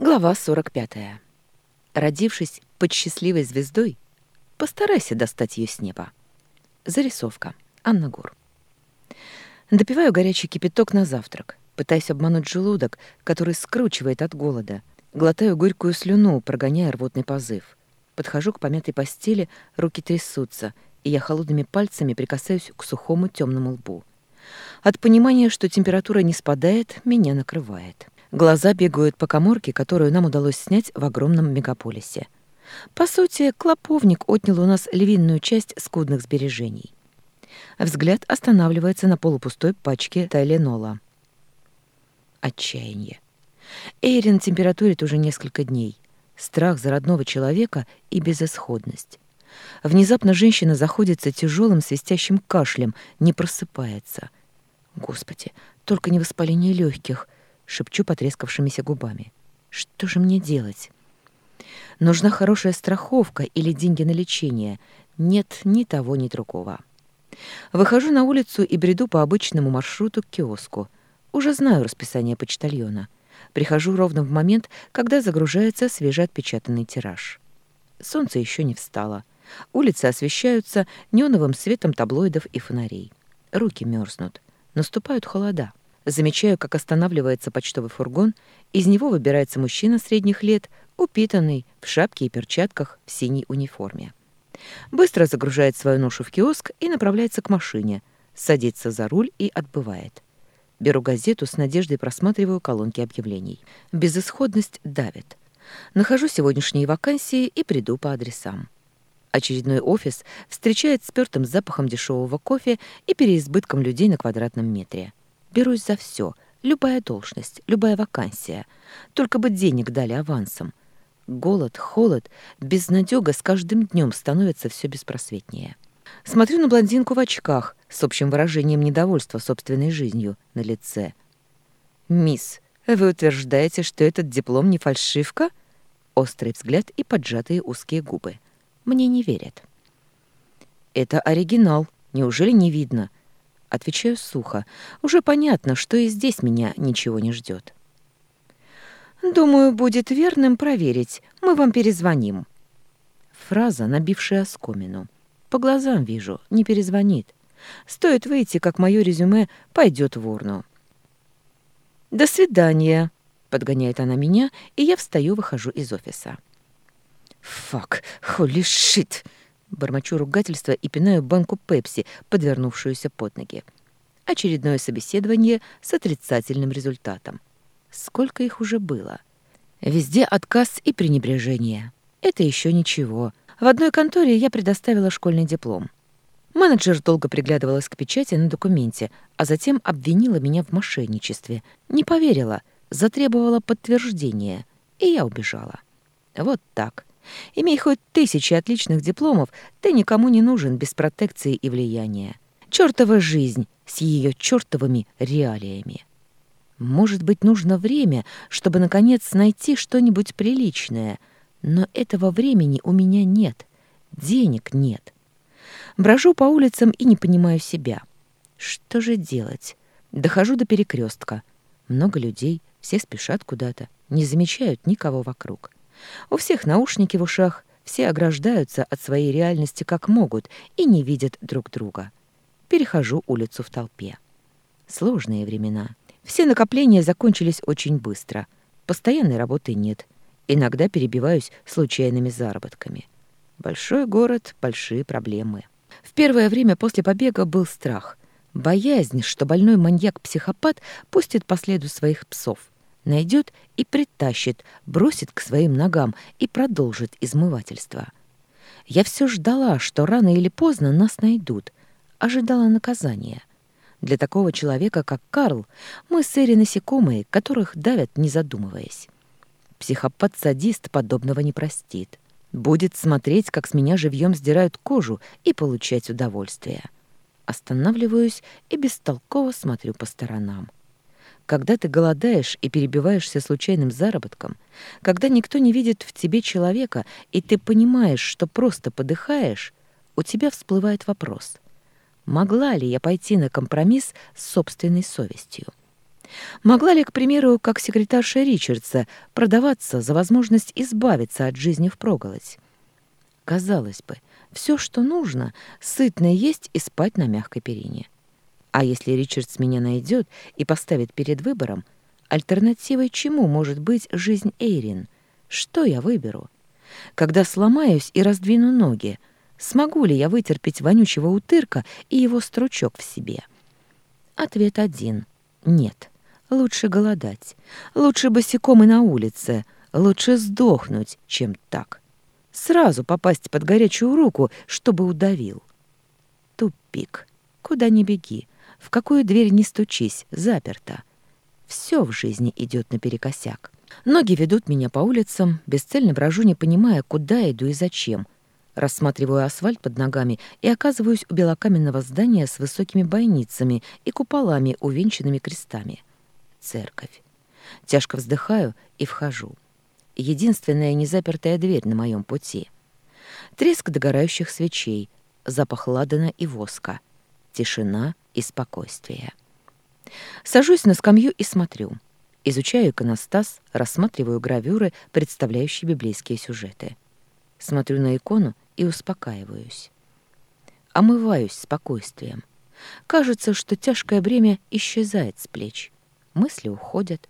Глава 45. Родившись под счастливой звездой, постарайся достать ее с неба. Зарисовка. Анна Гур. Допиваю горячий кипяток на завтрак, пытаясь обмануть желудок, который скручивает от голода. Глотаю горькую слюну, прогоняя рвотный позыв. Подхожу к помятой постели, руки трясутся, и я холодными пальцами прикасаюсь к сухому темному лбу. От понимания, что температура не спадает, меня накрывает. Глаза бегают по коморке, которую нам удалось снять в огромном мегаполисе. По сути, клоповник отнял у нас львиную часть скудных сбережений. Взгляд останавливается на полупустой пачке тайленола. Отчаяние. Эйрин температурит уже несколько дней. Страх за родного человека и безысходность. Внезапно женщина заходится тяжелым свистящим кашлем, не просыпается. Господи, только не воспаление легких — шепчу потрескавшимися губами. Что же мне делать? Нужна хорошая страховка или деньги на лечение. Нет ни того, ни другого. Выхожу на улицу и бреду по обычному маршруту к киоску. Уже знаю расписание почтальона. Прихожу ровно в момент, когда загружается свежеотпечатанный тираж. Солнце еще не встало. Улицы освещаются неоновым светом таблоидов и фонарей. Руки мерзнут. Наступают холода. Замечаю, как останавливается почтовый фургон, из него выбирается мужчина средних лет, упитанный, в шапке и перчатках, в синей униформе. Быстро загружает свою ношу в киоск и направляется к машине, садится за руль и отбывает. Беру газету, с надеждой просматриваю колонки объявлений. Безысходность давит. Нахожу сегодняшние вакансии и приду по адресам. Очередной офис встречает спёртым запахом дешевого кофе и переизбытком людей на квадратном метре. Берусь за все, любая должность, любая вакансия. Только бы денег дали авансом. Голод, холод, безнадега с каждым днем становятся все беспросветнее. Смотрю на блондинку в очках с общим выражением недовольства собственной жизнью на лице. «Мисс, вы утверждаете, что этот диплом не фальшивка?» Острый взгляд и поджатые узкие губы. Мне не верят. «Это оригинал. Неужели не видно?» Отвечаю сухо. Уже понятно, что и здесь меня ничего не ждет. «Думаю, будет верным проверить. Мы вам перезвоним». Фраза, набившая оскомину. По глазам вижу, не перезвонит. Стоит выйти, как мое резюме пойдет в урну. «До свидания», — подгоняет она меня, и я встаю, выхожу из офиса. «Фак, холи шит!» Бормочу ругательство и пинаю банку пепси, подвернувшуюся под ноги. Очередное собеседование с отрицательным результатом. Сколько их уже было? Везде отказ и пренебрежение. Это еще ничего. В одной конторе я предоставила школьный диплом. Менеджер долго приглядывалась к печати на документе, а затем обвинила меня в мошенничестве. Не поверила, затребовала подтверждение, и я убежала. Вот так. Имей хоть тысячи отличных дипломов, ты никому не нужен без протекции и влияния. Чёртова жизнь с ее чёртовыми реалиями. Может быть, нужно время, чтобы, наконец, найти что-нибудь приличное, но этого времени у меня нет, денег нет. Брожу по улицам и не понимаю себя. Что же делать? Дохожу до перекрестка. Много людей, все спешат куда-то, не замечают никого вокруг. У всех наушники в ушах, все ограждаются от своей реальности как могут и не видят друг друга. Перехожу улицу в толпе. Сложные времена. Все накопления закончились очень быстро. Постоянной работы нет. Иногда перебиваюсь случайными заработками. Большой город, большие проблемы. В первое время после побега был страх. Боязнь, что больной маньяк-психопат пустит по следу своих псов — найдет и притащит, бросит к своим ногам и продолжит измывательство. Я все ждала, что рано или поздно нас найдут, ожидала наказания. Для такого человека, как Карл, мы с Эри насекомые, которых давят, не задумываясь. Психопат-садист подобного не простит. Будет смотреть, как с меня живьем сдирают кожу и получать удовольствие. Останавливаюсь и бестолково смотрю по сторонам. Когда ты голодаешь и перебиваешься случайным заработком, когда никто не видит в тебе человека, и ты понимаешь, что просто подыхаешь, у тебя всплывает вопрос. Могла ли я пойти на компромисс с собственной совестью? Могла ли, к примеру, как секретарша Ричардса, продаваться за возможность избавиться от жизни впроголодь? Казалось бы, все, что нужно, сытно есть и спать на мягкой перине. А если Ричардс меня найдет и поставит перед выбором, альтернативой чему может быть жизнь Эйрин? Что я выберу? Когда сломаюсь и раздвину ноги, смогу ли я вытерпеть вонючего утырка и его стручок в себе? Ответ один — нет. Лучше голодать. Лучше босиком и на улице. Лучше сдохнуть, чем так. Сразу попасть под горячую руку, чтобы удавил. Тупик. Куда ни беги, в какую дверь не стучись, заперто. Все в жизни идет наперекосяк. Ноги ведут меня по улицам, бесцельно брожу, не понимая, куда иду и зачем. Рассматриваю асфальт под ногами и оказываюсь у белокаменного здания с высокими бойницами и куполами, увенчанными крестами церковь. Тяжко вздыхаю и вхожу. Единственная незапертая дверь на моем пути. Треск догорающих свечей, запах ладана и воска, тишина и спокойствие. Сажусь на скамью и смотрю. Изучаю иконостас, рассматриваю гравюры, представляющие библейские сюжеты. Смотрю на икону и успокаиваюсь. Омываюсь спокойствием. Кажется, что тяжкое бремя исчезает с плеч. Мысли уходят.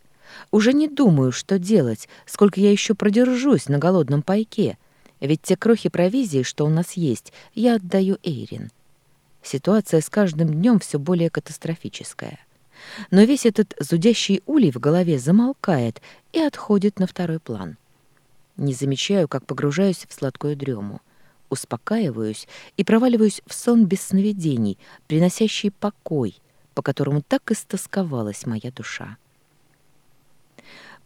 Уже не думаю, что делать, сколько я еще продержусь на голодном пайке. Ведь те крохи провизии, что у нас есть, я отдаю Эйрин. Ситуация с каждым днем все более катастрофическая. Но весь этот зудящий улей в голове замолкает и отходит на второй план. Не замечаю, как погружаюсь в сладкую дрему. Успокаиваюсь и проваливаюсь в сон без сновидений, приносящий покой — по которому так истосковалась моя душа.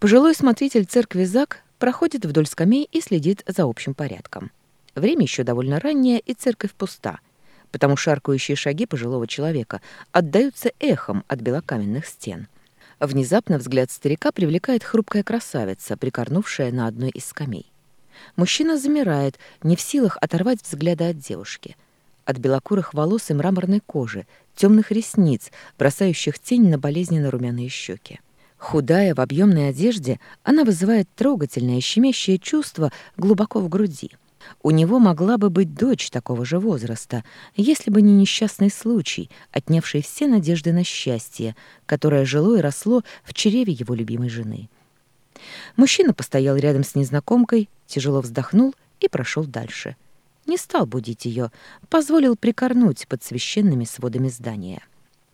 Пожилой смотритель церкви Зак проходит вдоль скамей и следит за общим порядком. Время еще довольно раннее, и церковь пуста, потому шаркающие шаги пожилого человека отдаются эхом от белокаменных стен. Внезапно взгляд старика привлекает хрупкая красавица, прикорнувшая на одной из скамей. Мужчина замирает, не в силах оторвать взгляда от девушки. От белокурых волос и мраморной кожи, темных ресниц, бросающих тень на болезненно румяные щеки. Худая, в объемной одежде, она вызывает трогательное, щемящее чувство глубоко в груди. У него могла бы быть дочь такого же возраста, если бы не несчастный случай, отнявший все надежды на счастье, которое жило и росло в чреве его любимой жены. Мужчина постоял рядом с незнакомкой, тяжело вздохнул и прошел дальше — не стал будить ее, позволил прикорнуть под священными сводами здания.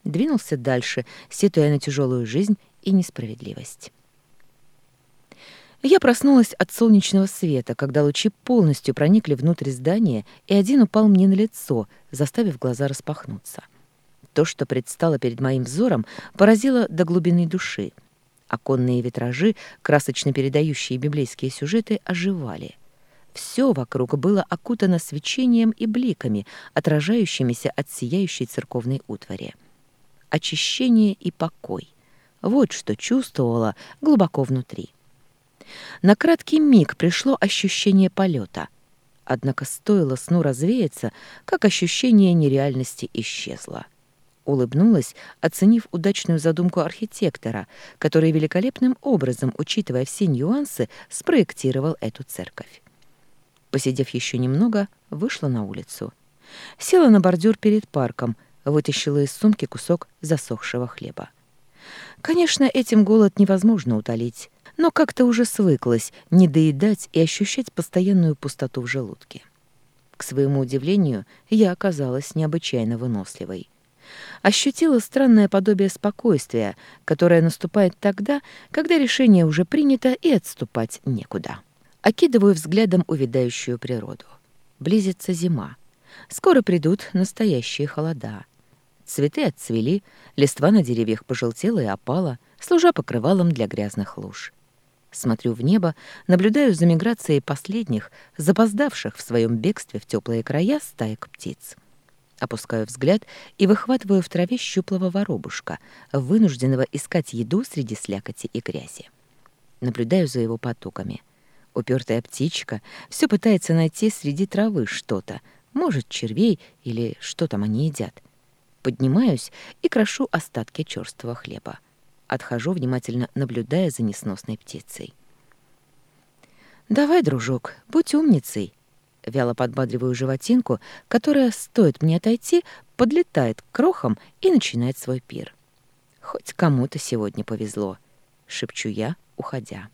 Двинулся дальше, сетуя на тяжелую жизнь и несправедливость. Я проснулась от солнечного света, когда лучи полностью проникли внутрь здания, и один упал мне на лицо, заставив глаза распахнуться. То, что предстало перед моим взором, поразило до глубины души. Оконные витражи, красочно передающие библейские сюжеты, оживали — все вокруг было окутано свечением и бликами, отражающимися от сияющей церковной утвари. Очищение и покой — вот что чувствовала глубоко внутри. На краткий миг пришло ощущение полета. Однако стоило сну развеяться, как ощущение нереальности исчезло. Улыбнулась, оценив удачную задумку архитектора, который великолепным образом, учитывая все нюансы, спроектировал эту церковь. Посидев еще немного, вышла на улицу. Села на бордюр перед парком, вытащила из сумки кусок засохшего хлеба. Конечно, этим голод невозможно утолить, но как-то уже свыклась не доедать и ощущать постоянную пустоту в желудке. К своему удивлению, я оказалась необычайно выносливой. Ощутила странное подобие спокойствия, которое наступает тогда, когда решение уже принято и отступать некуда. Окидываю взглядом увядающую природу. Близится зима. Скоро придут настоящие холода. Цветы отцвели, листва на деревьях пожелтела и опала, служа покрывалом для грязных луж. Смотрю в небо, наблюдаю за миграцией последних, запоздавших в своем бегстве в теплые края стаек птиц. Опускаю взгляд и выхватываю в траве щуплого воробушка, вынужденного искать еду среди слякоти и грязи. Наблюдаю за его потоками. Упертая птичка все пытается найти среди травы что-то, может, червей или что там они едят. Поднимаюсь и крошу остатки черствого хлеба. Отхожу, внимательно наблюдая за несносной птицей. «Давай, дружок, будь умницей!» Вяло подбадриваю животинку, которая, стоит мне отойти, подлетает к крохам и начинает свой пир. «Хоть кому-то сегодня повезло», — шепчу я, уходя.